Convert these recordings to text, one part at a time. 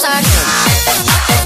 songs I sorry.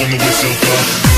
when the whistle blows.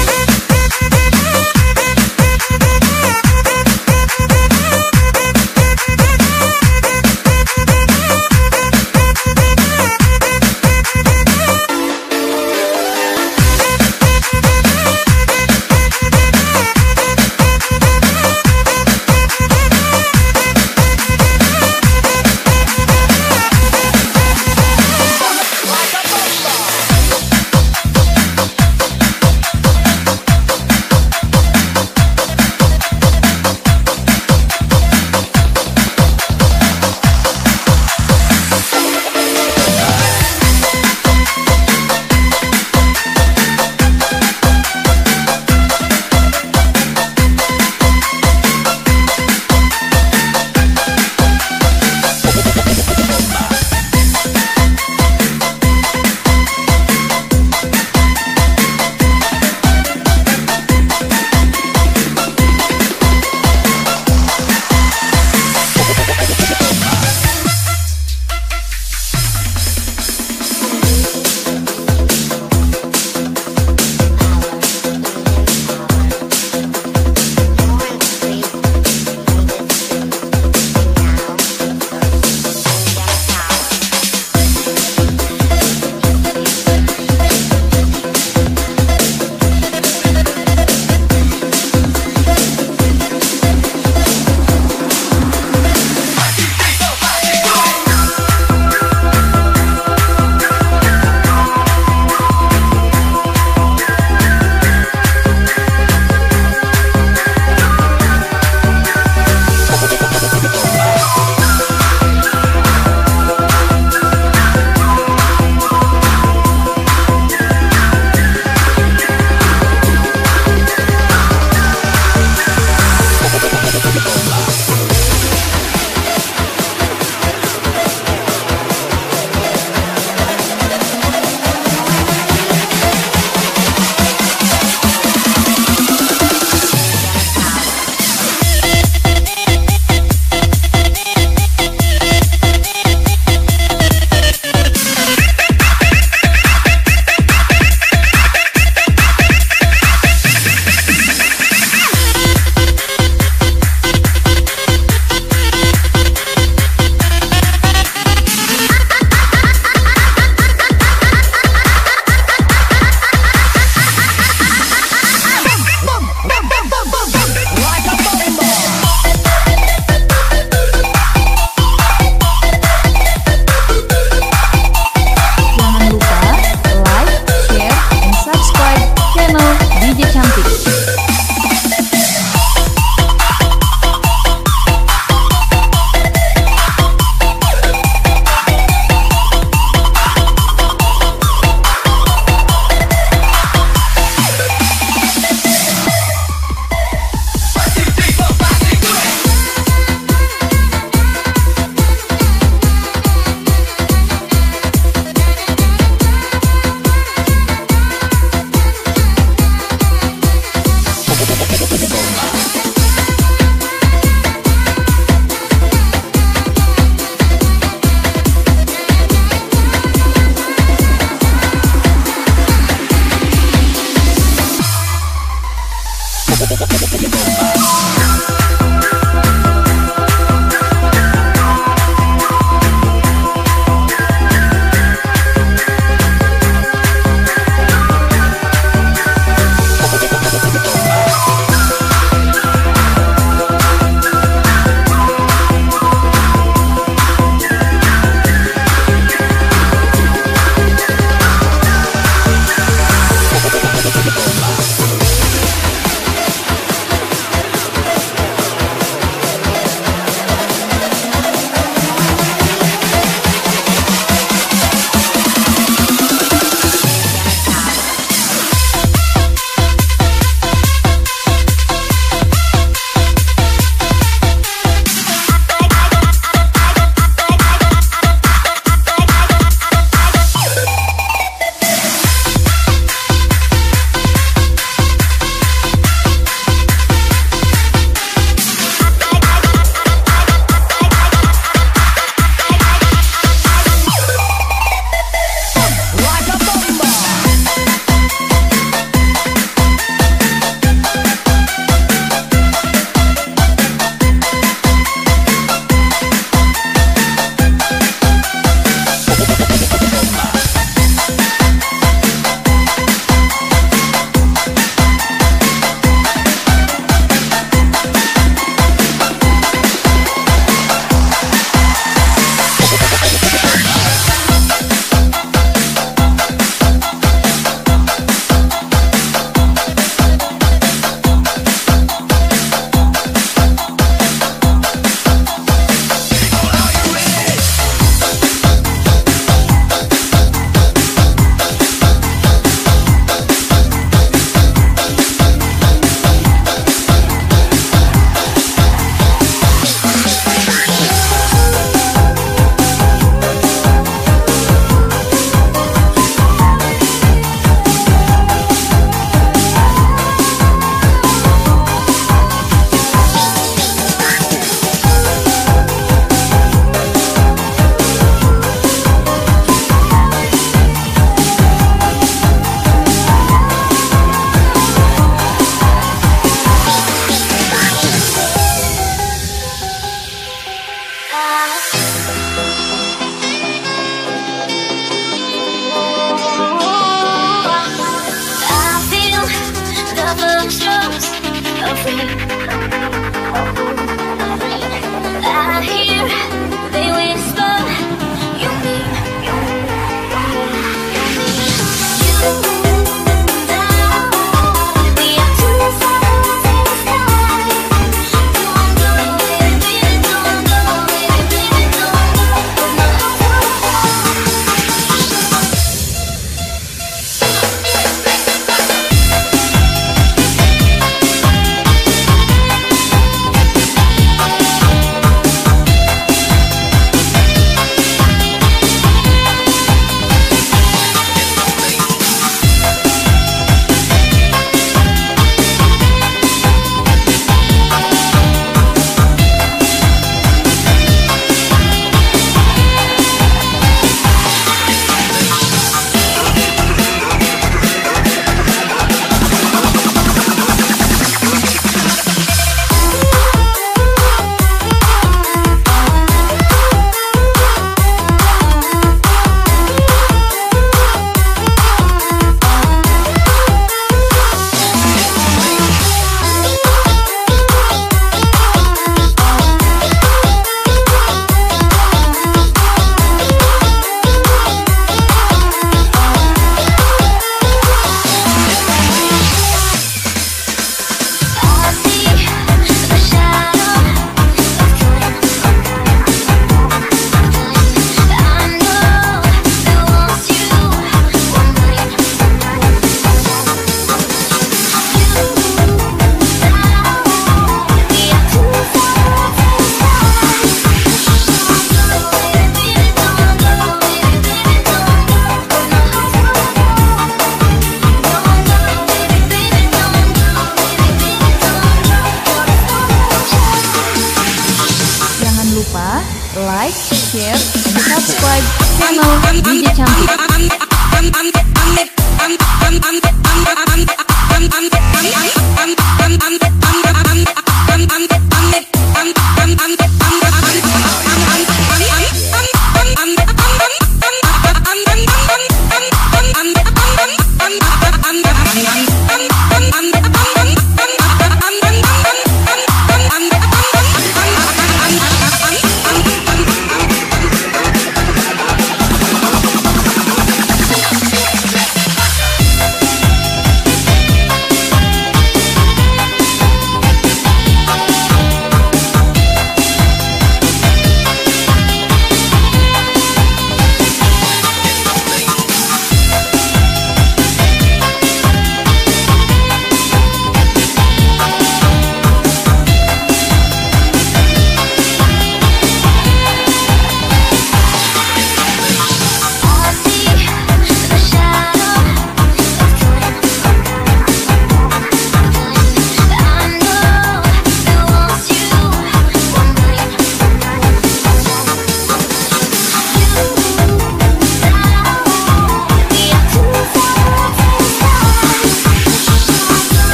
참호 DJ 참기